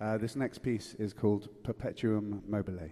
Uh, this next piece is called Perpetuum Mobile.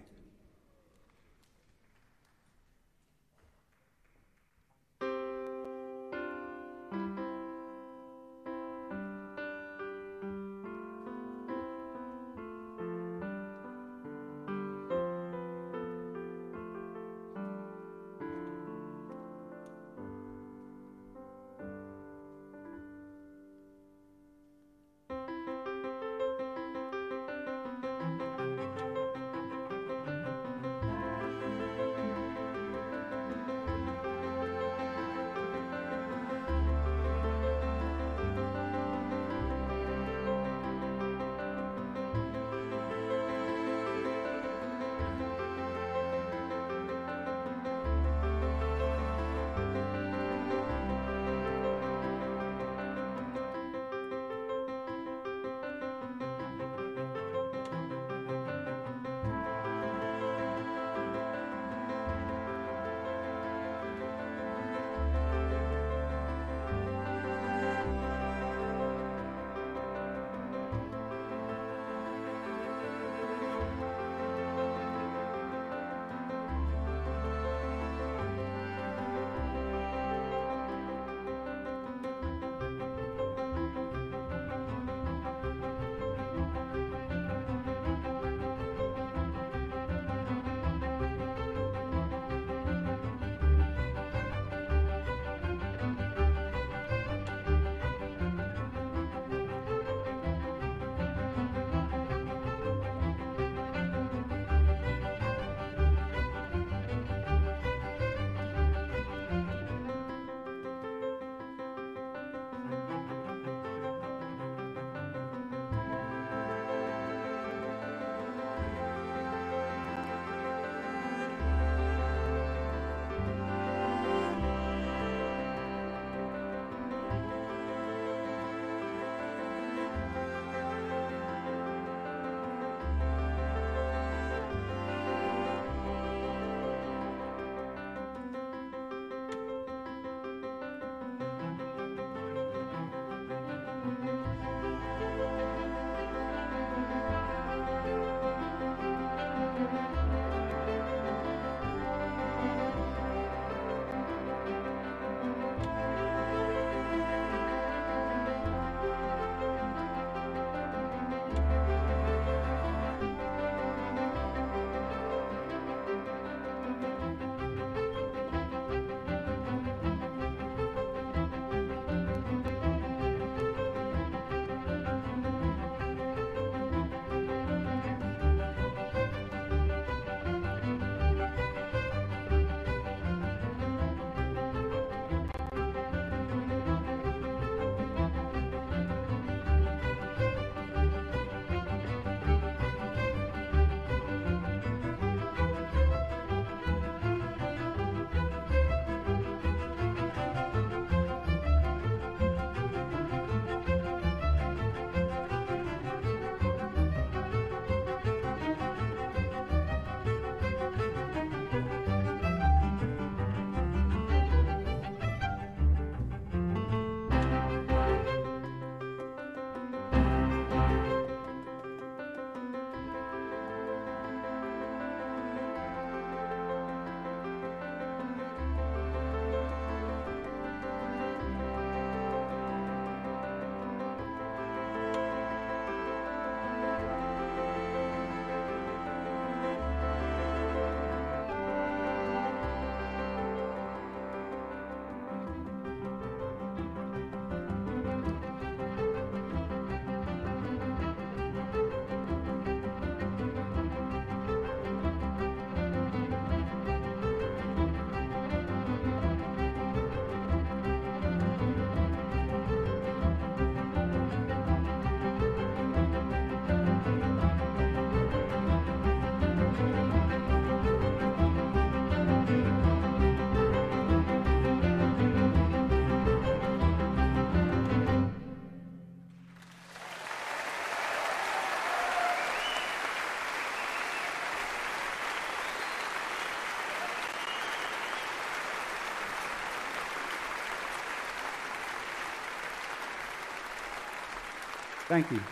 Thank you.